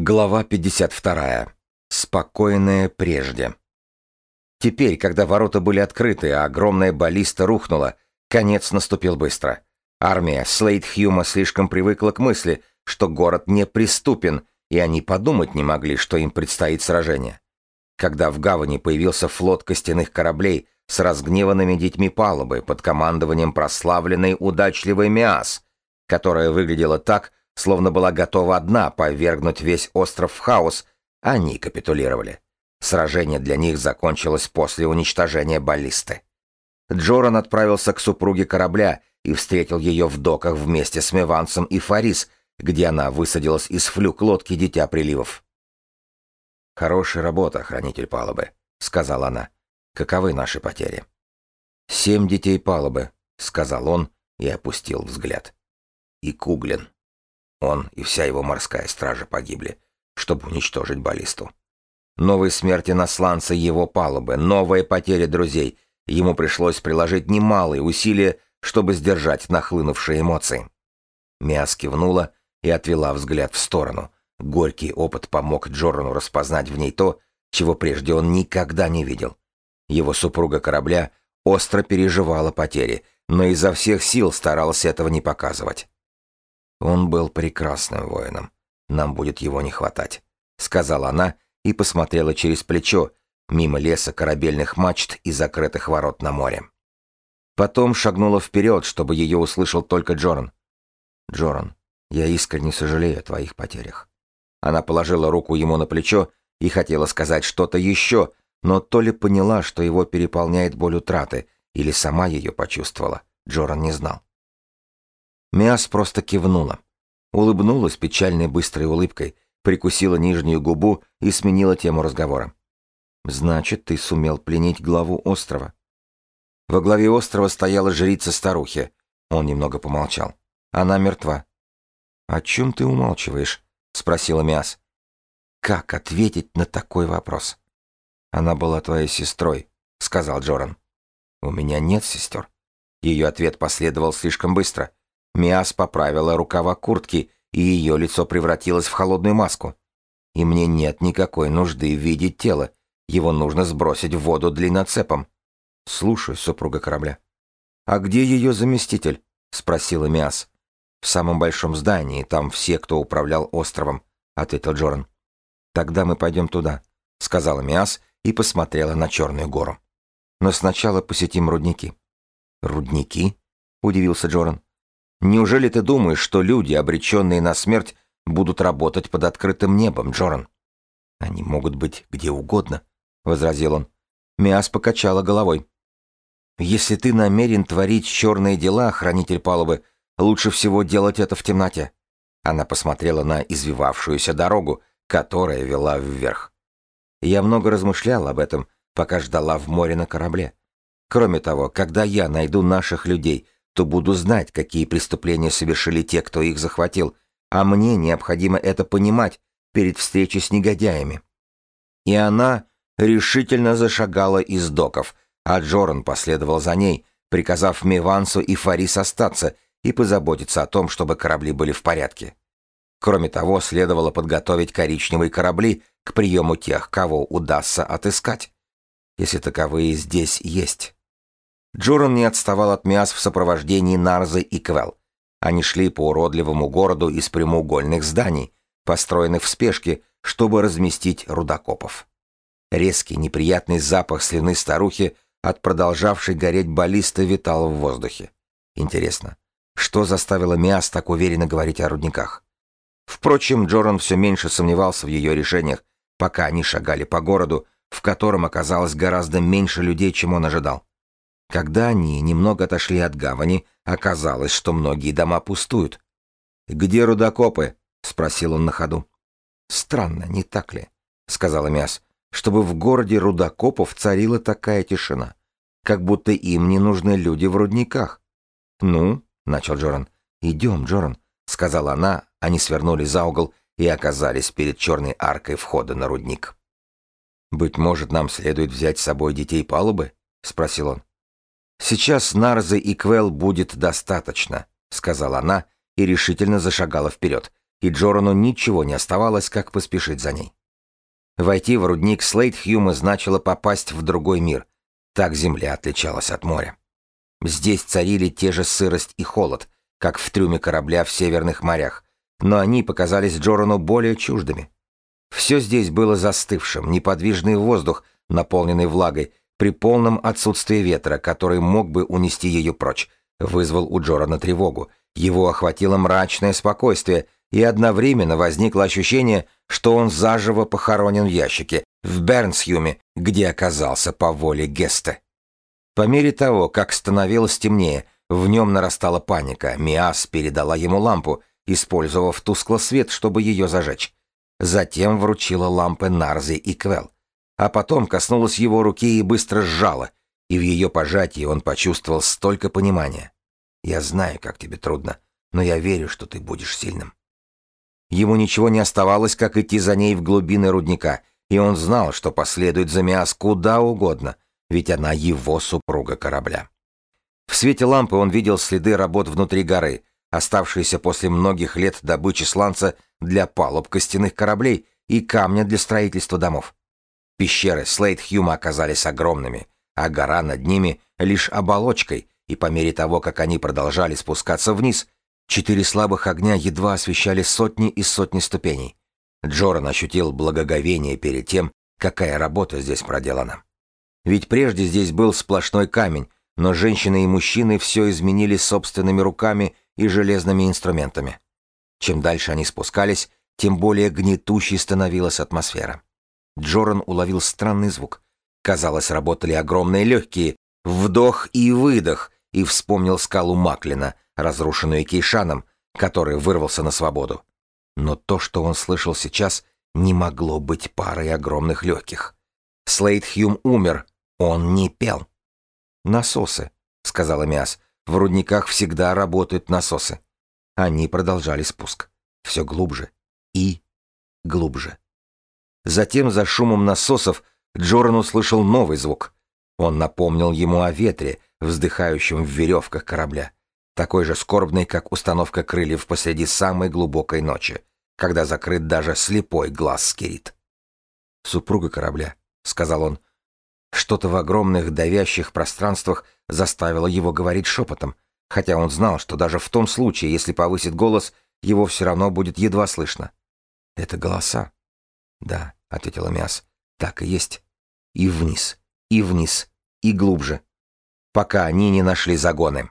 Глава 52. Спокойное прежде. Теперь, когда ворота были открыты, а огромная баллиста рухнула, конец наступил быстро. Армия Слейд-Хьюма слишком привыкла к мысли, что город неприступен, и они подумать не могли, что им предстоит сражение. Когда в гавани появился флот костяных кораблей с разгневанными детьми палубы под командованием прославленной удачливой Миас, которая выглядела так, словно была готова одна повергнуть весь остров в хаос, они капитулировали. Сражение для них закончилось после уничтожения баллисты. Джоран отправился к супруге корабля и встретил ее в доках вместе с Мевансом и Фарис, где она высадилась из флюк лодки Дитя Приливов. «Хорошая работа, хранитель палубы», — сказала она. «Каковы наши потери?» «Семь детей палубы», — сказал он и опустил взгляд. «И Куглин». Он и вся его морская стража погибли, чтобы уничтожить баллисту. Новые смерти на сланце его палубы, новые потери друзей. Ему пришлось приложить немалые усилия, чтобы сдержать нахлынувшие эмоции. Миас кивнула и отвела взгляд в сторону. Горький опыт помог Джорану распознать в ней то, чего прежде он никогда не видел. Его супруга корабля остро переживала потери, но изо всех сил старалась этого не показывать. Он был прекрасным воином. Нам будет его не хватать, сказала она и посмотрела через плечо, мимо леса корабельных мачт и закрытых ворот на море. Потом шагнула вперед, чтобы ее услышал только Джоран. «Джоран, я искренне сожалею о твоих потерях». Она положила руку ему на плечо и хотела сказать что-то еще, но то ли поняла, что его переполняет боль утраты, или сама ее почувствовала, Джоран не знал. Миас просто кивнула. Улыбнулась печальной быстрой улыбкой, прикусила нижнюю губу и сменила тему разговора. «Значит, ты сумел пленить главу острова?» Во главе острова стояла жрица старухи. Он немного помолчал. «Она мертва». «О чем ты умалчиваешь?» — спросила Миас. «Как ответить на такой вопрос?» «Она была твоей сестрой», — сказал Джоран. «У меня нет сестер». Ее ответ последовал слишком быстро. Миас поправила рукава куртки, и ее лицо превратилось в холодную маску. И мне нет никакой нужды видеть тело. Его нужно сбросить в воду длинноцепом. Слушаю, супруга корабля. А где ее заместитель? спросила Миас. В самом большом здании, там все, кто управлял островом, ответил Джоран. Тогда мы пойдем туда, сказала Миас и посмотрела на Черную гору. Но сначала посетим рудники. Рудники? удивился Джоран. Неужели ты думаешь, что люди, обреченные на смерть, будут работать под открытым небом, Джоран? Они могут быть где угодно, возразил он. Миас покачала головой. Если ты намерен творить черные дела, хранитель палубы, лучше всего делать это в темноте. Она посмотрела на извивавшуюся дорогу, которая вела вверх. Я много размышлял об этом, пока ждала в море на корабле. Кроме того, когда я найду наших людей, то буду знать, какие преступления совершили те, кто их захватил, а мне необходимо это понимать перед встречей с негодяями. И она решительно зашагала из доков, а Джоран последовал за ней, приказав Мивансу и Фарис остаться и позаботиться о том, чтобы корабли были в порядке. Кроме того, следовало подготовить коричневые корабли к приему тех, кого удастся отыскать, если таковые здесь есть. Джуран не отставал от Миас в сопровождении Нарзы и Квел. Они шли по уродливому городу из прямоугольных зданий, построенных в спешке, чтобы разместить рудокопов. Резкий неприятный запах слюны старухи от продолжавшей гореть баллисты витал в воздухе. Интересно, что заставило Миас так уверенно говорить о рудниках? Впрочем, Джоран все меньше сомневался в ее решениях, пока они шагали по городу, в котором оказалось гораздо меньше людей, чем он ожидал. Когда они немного отошли от гавани, оказалось, что многие дома пустуют. «Где рудокопы?» — спросил он на ходу. «Странно, не так ли?» — сказала Мяс, «чтобы в городе рудокопов царила такая тишина, как будто им не нужны люди в рудниках». «Ну?» — начал Джоран. «Идем, Джоран», — сказала она, они свернули за угол и оказались перед черной аркой входа на рудник. «Быть может, нам следует взять с собой детей палубы?» — спросил он. «Сейчас Нарзы и Квел будет достаточно», — сказала она и решительно зашагала вперед. и Джорану ничего не оставалось, как поспешить за ней. Войти в рудник Слейтхьюма значило попасть в другой мир. Так земля отличалась от моря. Здесь царили те же сырость и холод, как в трюме корабля в северных морях, но они показались Джорану более чуждыми. Все здесь было застывшим, неподвижный воздух, наполненный влагой, при полном отсутствии ветра, который мог бы унести ее прочь, вызвал у Джорана тревогу. Его охватило мрачное спокойствие, и одновременно возникло ощущение, что он заживо похоронен в ящике, в Бернсхюме, где оказался по воле Геста. По мере того, как становилось темнее, в нем нарастала паника. Миас передала ему лампу, использовав тускло свет, чтобы ее зажечь. Затем вручила лампы Нарзи и Квел. А потом коснулась его руки и быстро сжала, и в ее пожатии он почувствовал столько понимания. «Я знаю, как тебе трудно, но я верю, что ты будешь сильным». Ему ничего не оставалось, как идти за ней в глубины рудника, и он знал, что последует за Миас куда угодно, ведь она его супруга корабля. В свете лампы он видел следы работ внутри горы, оставшиеся после многих лет добычи сланца для палуб костяных кораблей и камня для строительства домов. Пещеры Слейт-Хьюма оказались огромными, а гора над ними лишь оболочкой, и по мере того, как они продолжали спускаться вниз, четыре слабых огня едва освещали сотни и сотни ступеней. Джоран ощутил благоговение перед тем, какая работа здесь проделана. Ведь прежде здесь был сплошной камень, но женщины и мужчины все изменили собственными руками и железными инструментами. Чем дальше они спускались, тем более гнетущей становилась атмосфера. Джоран уловил странный звук. Казалось, работали огромные легкие, вдох и выдох, и вспомнил скалу Маклина, разрушенную Кейшаном, который вырвался на свободу. Но то, что он слышал сейчас, не могло быть парой огромных легких. Слейд Хьюм умер, он не пел. «Насосы», — сказала Миас, — «в рудниках всегда работают насосы». Они продолжали спуск. Все глубже и глубже. Затем за шумом насосов Джоран услышал новый звук. Он напомнил ему о ветре, вздыхающем в веревках корабля, такой же скорбный, как установка крыльев посреди самой глубокой ночи, когда закрыт даже слепой глаз скирит. «Супруга корабля», — сказал он. Что-то в огромных давящих пространствах заставило его говорить шепотом, хотя он знал, что даже в том случае, если повысит голос, его все равно будет едва слышно. «Это голоса». «Да», — ответила Миас, — «так и есть. И вниз, и вниз, и глубже, пока они не нашли загоны».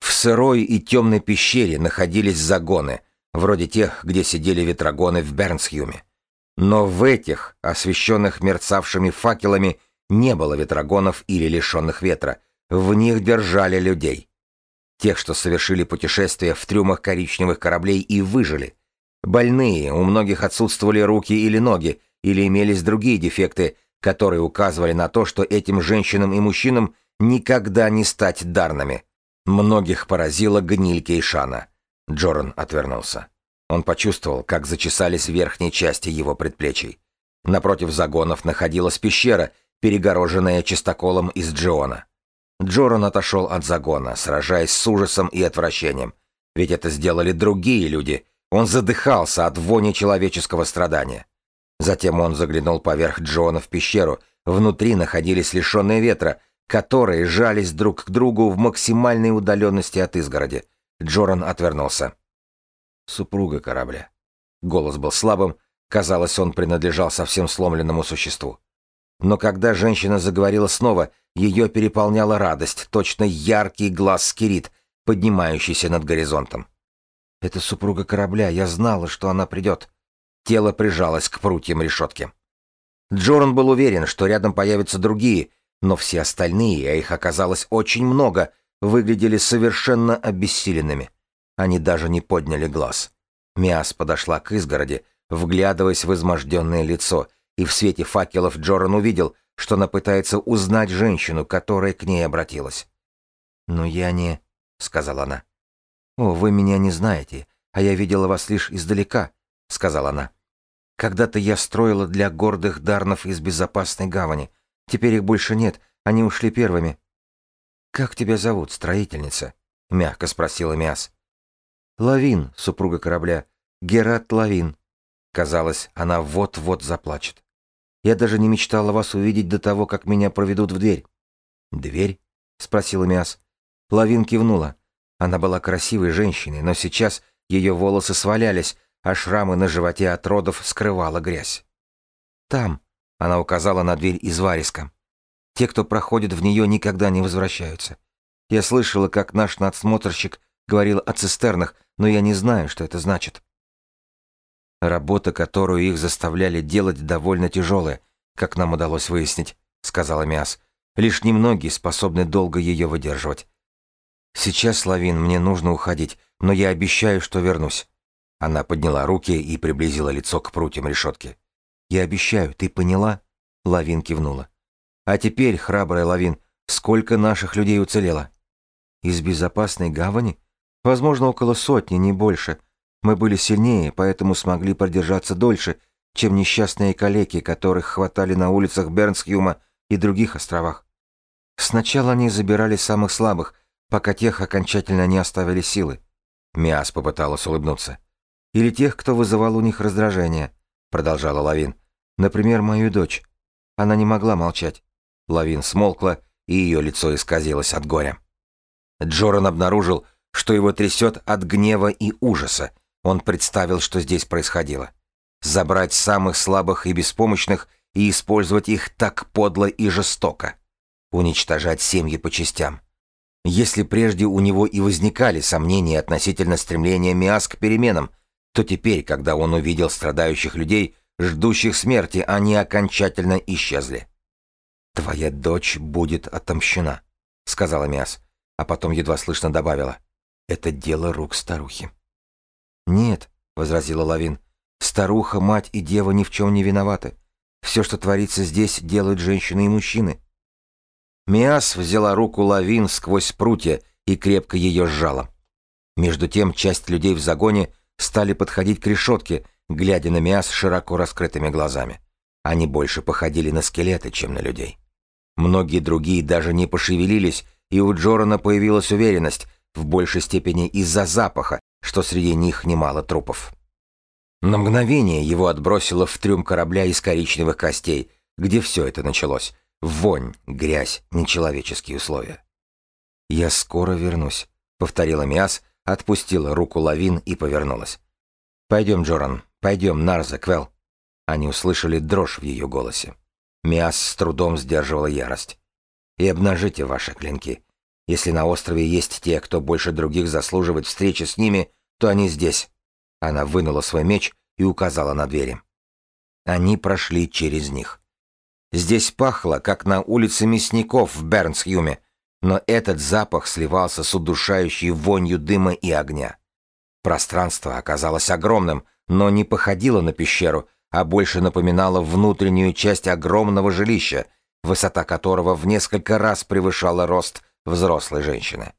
В сырой и темной пещере находились загоны, вроде тех, где сидели ветрогоны в Бернсхюме. Но в этих, освещенных мерцавшими факелами, не было ветрогонов или лишенных ветра. В них держали людей. Тех, что совершили путешествие в трюмах коричневых кораблей и выжили. Больные, у многих отсутствовали руки или ноги, или имелись другие дефекты, которые указывали на то, что этим женщинам и мужчинам никогда не стать дарными. Многих поразила гниль Кейшана. Джоран отвернулся. Он почувствовал, как зачесались верхние части его предплечий. Напротив загонов находилась пещера, перегороженная чистоколом из Джиона. Джоран отошел от загона, сражаясь с ужасом и отвращением. Ведь это сделали другие люди. Он задыхался от вони человеческого страдания. Затем он заглянул поверх Джона в пещеру. Внутри находились лишенные ветра, которые жались друг к другу в максимальной удаленности от изгороди. Джоран отвернулся. Супруга корабля. Голос был слабым, казалось, он принадлежал совсем сломленному существу. Но когда женщина заговорила снова, ее переполняла радость, точно яркий глаз скирит, поднимающийся над горизонтом. «Это супруга корабля, я знала, что она придет». Тело прижалось к прутьям решетки. Джоран был уверен, что рядом появятся другие, но все остальные, а их оказалось очень много, выглядели совершенно обессиленными. Они даже не подняли глаз. Миас подошла к изгороди, вглядываясь в изможденное лицо, и в свете факелов Джоран увидел, что она пытается узнать женщину, которая к ней обратилась. «Но я не...» — сказала она. «О, вы меня не знаете, а я видела вас лишь издалека», — сказала она. «Когда-то я строила для гордых дарнов из безопасной гавани. Теперь их больше нет, они ушли первыми». «Как тебя зовут, строительница?» — мягко спросила Миас. «Лавин, супруга корабля. Герат Лавин. Казалось, она вот-вот заплачет. Я даже не мечтала вас увидеть до того, как меня проведут в дверь. «Дверь?» — спросила Миас. Лавин кивнула. Она была красивой женщиной, но сейчас ее волосы свалялись, а шрамы на животе от родов скрывала грязь. «Там», — она указала на дверь из вариска. «Те, кто проходит в нее, никогда не возвращаются. Я слышала, как наш надсмотрщик говорил о цистернах, но я не знаю, что это значит». «Работа, которую их заставляли делать, довольно тяжелая, как нам удалось выяснить», — сказала Миас. «Лишь немногие способны долго ее выдерживать. Сейчас, Лавин, мне нужно уходить, но я обещаю, что вернусь». Она подняла руки и приблизила лицо к прутьям решетки. «Я обещаю, ты поняла?» Лавин кивнула. «А теперь, храбрая Лавин, сколько наших людей уцелело?» «Из безопасной гавани? Возможно, около сотни, не больше. Мы были сильнее, поэтому смогли продержаться дольше, чем несчастные калеки, которых хватали на улицах Бернсхюма и других островах. Сначала они забирали самых слабых, пока тех окончательно не оставили силы. Миас попыталась улыбнуться. Или тех, кто вызывал у них раздражение, продолжала Лавин. Например, мою дочь. Она не могла молчать. Лавин смолкла, и ее лицо исказилось от горя. Джоран обнаружил, что его трясет от гнева и ужаса. Он представил, что здесь происходило. Забрать самых слабых и беспомощных и использовать их так подло и жестоко. Уничтожать семьи по частям. Если прежде у него и возникали сомнения относительно стремления Миас к переменам, то теперь, когда он увидел страдающих людей, ждущих смерти, они окончательно исчезли. «Твоя дочь будет отомщена», — сказала Миас, а потом едва слышно добавила. «Это дело рук старухи». «Нет», — возразила Лавин, — «старуха, мать и дева ни в чем не виноваты. Все, что творится здесь, делают женщины и мужчины. Миас взяла руку Лавин сквозь прутья и крепко ее сжала. Между тем часть людей в загоне стали подходить к решетке, глядя на Миас широко раскрытыми глазами. Они больше походили на скелеты, чем на людей. Многие другие даже не пошевелились, и у Джорана появилась уверенность, в большей степени из-за запаха, что среди них немало трупов. На мгновение его отбросило в трюм корабля из коричневых костей, где все это началось, Вонь, грязь, нечеловеческие условия. «Я скоро вернусь», — повторила Миас, отпустила руку Лавин и повернулась. «Пойдем, Джоран, пойдем, Нарза, Квел». Они услышали дрожь в ее голосе. Миас с трудом сдерживала ярость. «И обнажите ваши клинки. Если на острове есть те, кто больше других заслуживает встречи с ними, то они здесь». Она вынула свой меч и указала на двери. Они прошли через них. Здесь пахло, как на улице мясников в Бернсхюме, но этот запах сливался с удушающей вонью дыма и огня. Пространство оказалось огромным, но не походило на пещеру, а больше напоминало внутреннюю часть огромного жилища, высота которого в несколько раз превышала рост взрослой женщины.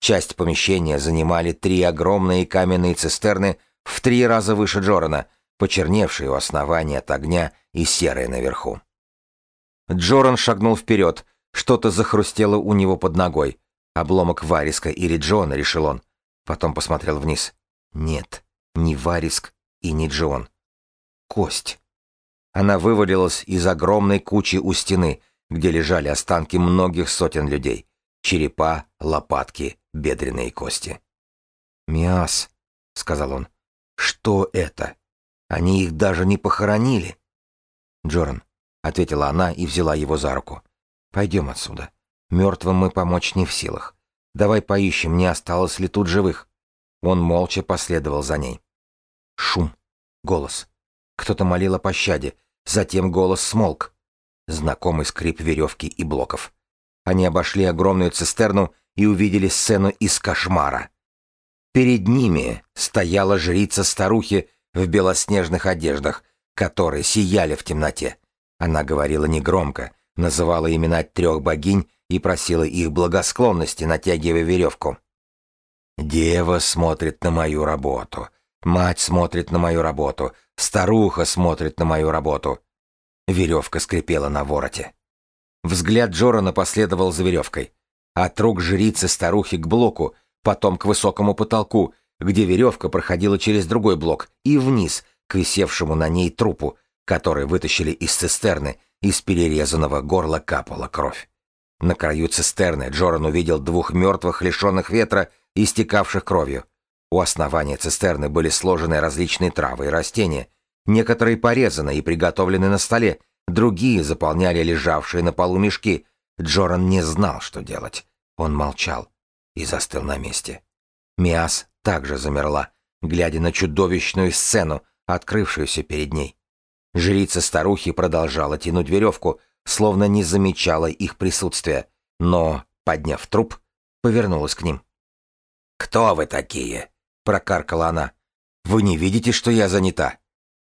Часть помещения занимали три огромные каменные цистерны в три раза выше Джорана, почерневшие у основания от огня и серые наверху. Джоран шагнул вперед. Что-то захрустело у него под ногой. Обломок Вариска или Джона, решил он. Потом посмотрел вниз. Нет, не Вариск и не Джон. Кость. Она вывалилась из огромной кучи у стены, где лежали останки многих сотен людей. Черепа, лопатки, бедренные кости. «Миас», — сказал он, — «что это? Они их даже не похоронили». «Джоран, ответила она и взяла его за руку. Пойдем отсюда. Мертвым мы помочь не в силах. Давай поищем, не осталось ли тут живых. Он молча последовал за ней. Шум. Голос. Кто-то молил о пощаде. Затем голос смолк. Знакомый скрип веревки и блоков. Они обошли огромную цистерну и увидели сцену из кошмара. Перед ними стояла жрица старухи в белоснежных одеждах, которые сияли в темноте. Она говорила негромко, называла имена трех богинь и просила их благосклонности, натягивая веревку. «Дева смотрит на мою работу, мать смотрит на мою работу, старуха смотрит на мою работу». Веревка скрипела на вороте. Взгляд Джорана последовал за веревкой. От рук жрицы старухи к блоку, потом к высокому потолку, где веревка проходила через другой блок, и вниз, к висевшему на ней трупу, который вытащили из цистерны, из перерезанного горла капала кровь. На краю цистерны Джоран увидел двух мертвых, лишенных ветра, истекавших кровью. У основания цистерны были сложены различные травы и растения, некоторые порезаны и приготовлены на столе, другие заполняли лежавшие на полу мешки. Джоран не знал, что делать. Он молчал и застыл на месте. Миас также замерла, глядя на чудовищную сцену, открывшуюся перед ней. Жрица старухи продолжала тянуть веревку, словно не замечала их присутствия, но, подняв труп, повернулась к ним. «Кто вы такие?» — прокаркала она. «Вы не видите, что я занята?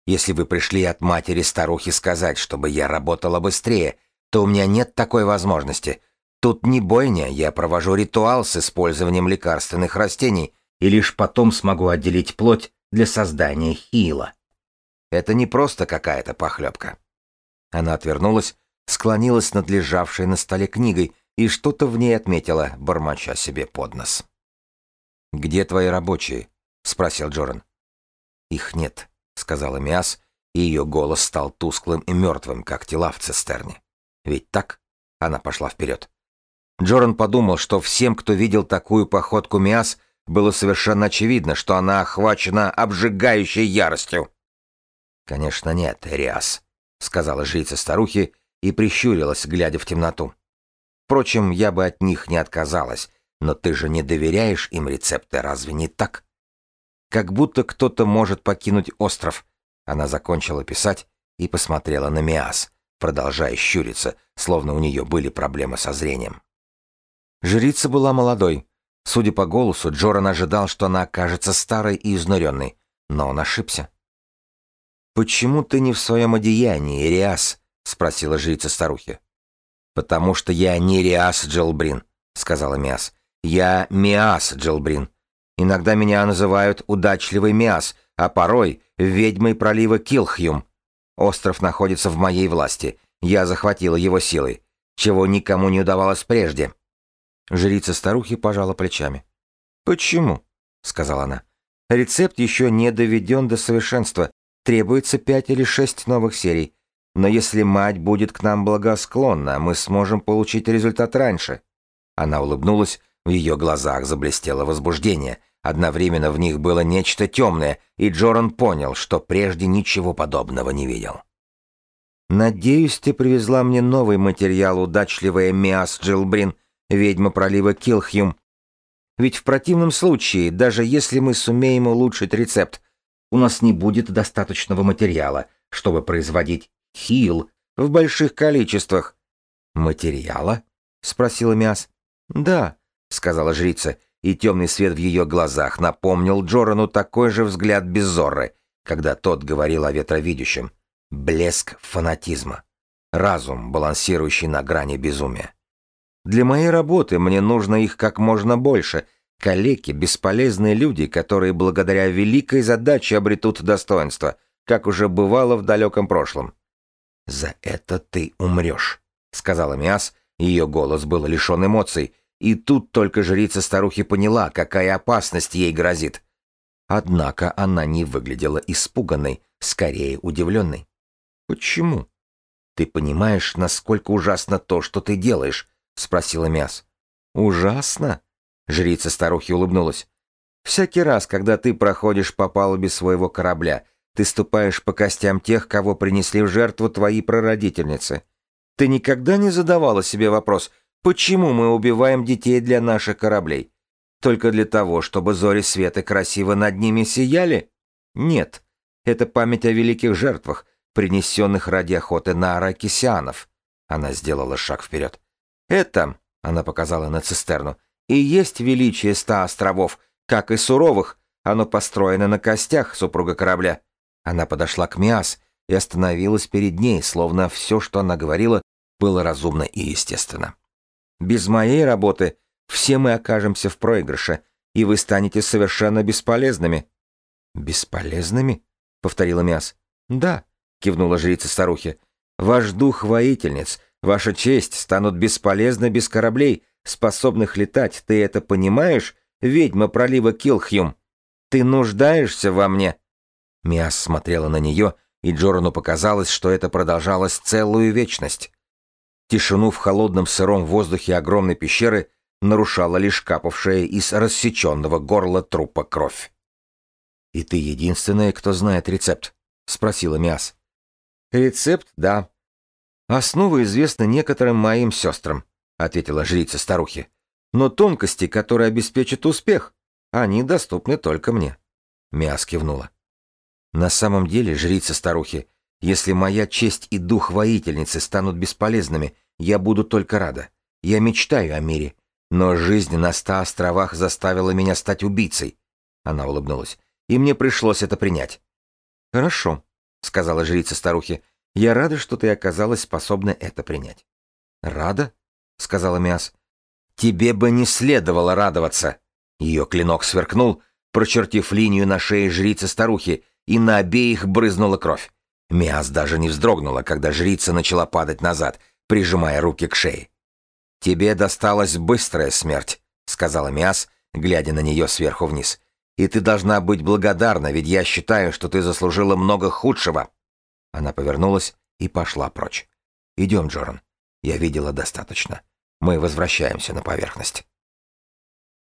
Если вы пришли от матери старухи сказать, чтобы я работала быстрее, то у меня нет такой возможности. Тут не бойня, я провожу ритуал с использованием лекарственных растений, и лишь потом смогу отделить плоть для создания хила. Это не просто какая-то похлебка». Она отвернулась, склонилась над лежавшей на столе книгой и что-то в ней отметила, бормоча себе под нос. «Где твои рабочие?» — спросил Джоран. «Их нет», — сказала Миас, и ее голос стал тусклым и мертвым, как тела в цистерне. «Ведь так?» — она пошла вперед. Джоран подумал, что всем, кто видел такую походку Миас, было совершенно очевидно, что она охвачена обжигающей яростью. «Конечно нет, Риас», — сказала жрица старухи и прищурилась, глядя в темноту. «Впрочем, я бы от них не отказалась, но ты же не доверяешь им рецепты, разве не так? Как будто кто-то может покинуть остров. Она закончила писать и посмотрела на Миас, продолжая щуриться, словно у нее были проблемы со зрением. Жрица была молодой. Судя по голосу, Джоран ожидал, что она окажется старой и изнуренной, но он ошибся. «Почему ты не в своем одеянии, Риас?» — спросила жрица старухи. «Потому что я не Риас Джилбрин», — сказала Миас. Я Миас Джилбрин. Иногда меня называют удачливый Миас, а порой ведьмой пролива Килхюм. Остров находится в моей власти. Я захватила его силой, чего никому не удавалось прежде. Жрица старухи пожала плечами. «Почему?» — сказала она. «Рецепт еще не доведен до совершенства. Требуется пять или шесть новых серий. Но если мать будет к нам благосклонна, мы сможем получить результат раньше». Она улыбнулась, в ее глазах заблестело возбуждение. Одновременно в них было нечто темное, и Джоран понял, что прежде ничего подобного не видел. «Надеюсь, ты привезла мне новый материал, удачливая Миас Джилбрин, ведьма пролива Килхьюм. Ведь в противном случае, даже если мы сумеем улучшить рецепт, у нас не будет достаточного материала, чтобы производить хил в больших количествах». «Материала?» — спросила Миас. «Да, сказала жрица, и темный свет в ее глазах напомнил Джорану такой же взгляд Безорры, когда тот говорил о ветровидящем. Блеск фанатизма. Разум, балансирующий на грани безумия. Для моей работы мне нужно их как можно больше. Калеки — бесполезные люди, которые благодаря великой задаче обретут достоинство, как уже бывало в далеком прошлом. «За это ты умрешь», — сказала Миас, ее голос был лишен эмоций, и тут только жрица-старухи поняла, какая опасность ей грозит. Однако она не выглядела испуганной, скорее удивленной. «Почему?» «Ты понимаешь, насколько ужасно то, что ты делаешь?» — спросила Мяс. «Ужасно?» — жрица-старухи улыбнулась. «Всякий раз, когда ты проходишь по палубе своего корабля, ты ступаешь по костям тех, кого принесли в жертву твои прародительницы. Ты никогда не задавала себе вопрос — Почему мы убиваем детей для наших кораблей? Только для того, чтобы зори света красиво над ними сияли? Нет. Это память о великих жертвах, принесенных ради охоты на аракисианов. Она сделала шаг вперед. Это, она показала на цистерну, и есть величие ста островов, как и суровых. Оно построено на костях супруга корабля. Она подошла к Миас и остановилась перед ней, словно все, что она говорила, было разумно и естественно. Без моей работы все мы окажемся в проигрыше, и вы станете совершенно бесполезными». «Бесполезными?» — повторила Мяс. «Да», — кивнула жрица старухи. «Ваш дух воительниц, ваша честь станут бесполезны без кораблей, способных летать. Ты это понимаешь, ведьма пролива Килхьюм? Ты нуждаешься во мне?» Миас смотрела на нее, и Джорану показалось, что это продолжалось целую вечность. Тишину в холодном сыром воздухе огромной пещеры нарушала лишь капавшая из рассеченного горла трупа кровь. «И ты единственная, кто знает рецепт?» — спросила Миас. «Рецепт, да. Основа известна некоторым моим сестрам», — ответила жрица старухи. «Но тонкости, которые обеспечат успех, они доступны только мне». Миас кивнула. «На самом деле, жрица старухи, если моя честь и дух воительницы станут бесполезными, я буду только рада. Я мечтаю о мире, но жизнь на ста островах заставила меня стать убийцей». Она улыбнулась и мне пришлось это принять. «Хорошо», — сказала жрица старухи, — «я рада, что ты оказалась способна это принять». «Рада?» — сказала Миас. «Тебе бы не следовало радоваться!» Ее клинок сверкнул, прочертив линию на шее жрицы старухи, и на обеих брызнула кровь. Миас даже не вздрогнула, когда жрица начала падать назад, прижимая руки к шее. «Тебе досталась быстрая смерть», — сказала Миас, глядя на нее сверху вниз. И ты должна быть благодарна, ведь я считаю, что ты заслужила много худшего. Она повернулась и пошла прочь. Идем, Джоран. Я видела достаточно. Мы возвращаемся на поверхность.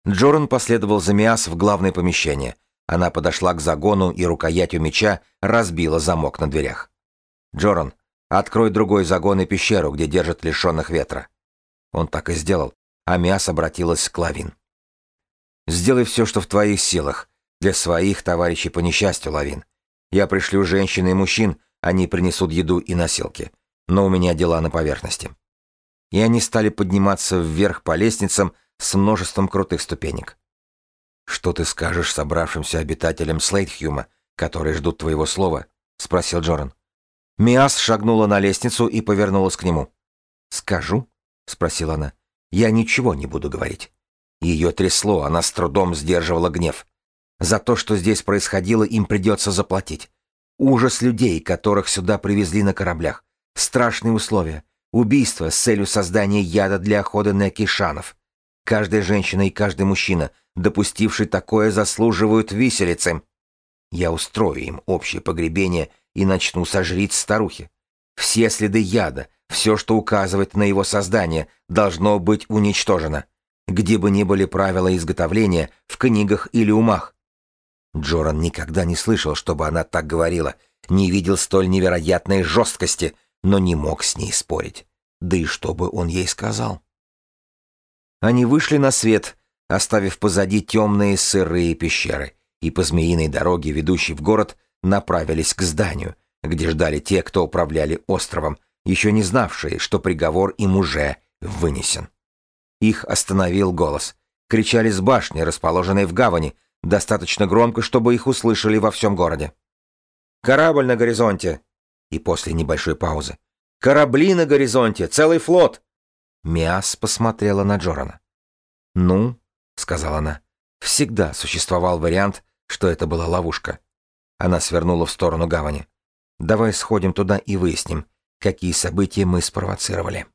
Джоран последовал за Миас в главное помещение. Она подошла к загону и рукоятью меча разбила замок на дверях. «Джоран, открой другой загон и пещеру, где держат лишенных ветра». Он так и сделал, а Миас обратилась к Лавин. Сделай все, что в твоих силах. Для своих товарищей по несчастью, Лавин. Я пришлю женщин и мужчин, они принесут еду и носилки. Но у меня дела на поверхности. И они стали подниматься вверх по лестницам с множеством крутых ступенек. «Что ты скажешь собравшимся обитателям Слейтхюма, которые ждут твоего слова?» — спросил Джоран. Миас шагнула на лестницу и повернулась к нему. «Скажу?» — спросила она. «Я ничего не буду говорить. Ее трясло, она с трудом сдерживала гнев. За то, что здесь происходило, им придется заплатить. Ужас людей, которых сюда привезли на кораблях. Страшные условия. Убийство с целью создания яда для охоты на кишанов. Каждая женщина и каждый мужчина, допустивший такое, заслуживают виселицы. Я устрою им общее погребение и начну сожрить старухи. Все следы яда, все, что указывает на его создание, должно быть уничтожено где бы ни были правила изготовления, в книгах или умах. Джоран никогда не слышал, чтобы она так говорила, не видел столь невероятной жесткости, но не мог с ней спорить. Да и что бы он ей сказал? Они вышли на свет, оставив позади темные сырые пещеры, и по змеиной дороге, ведущей в город, направились к зданию, где ждали те, кто управляли островом, еще не знавшие, что приговор им уже вынесен. Их остановил голос. Кричали с башни, расположенной в гавани, достаточно громко, чтобы их услышали во всем городе. «Корабль на горизонте!» И после небольшой паузы. «Корабли на горизонте! Целый флот!» Миас посмотрела на Джорана. «Ну», — сказала она, — «всегда существовал вариант, что это была ловушка». Она свернула в сторону гавани. «Давай сходим туда и выясним, какие события мы спровоцировали».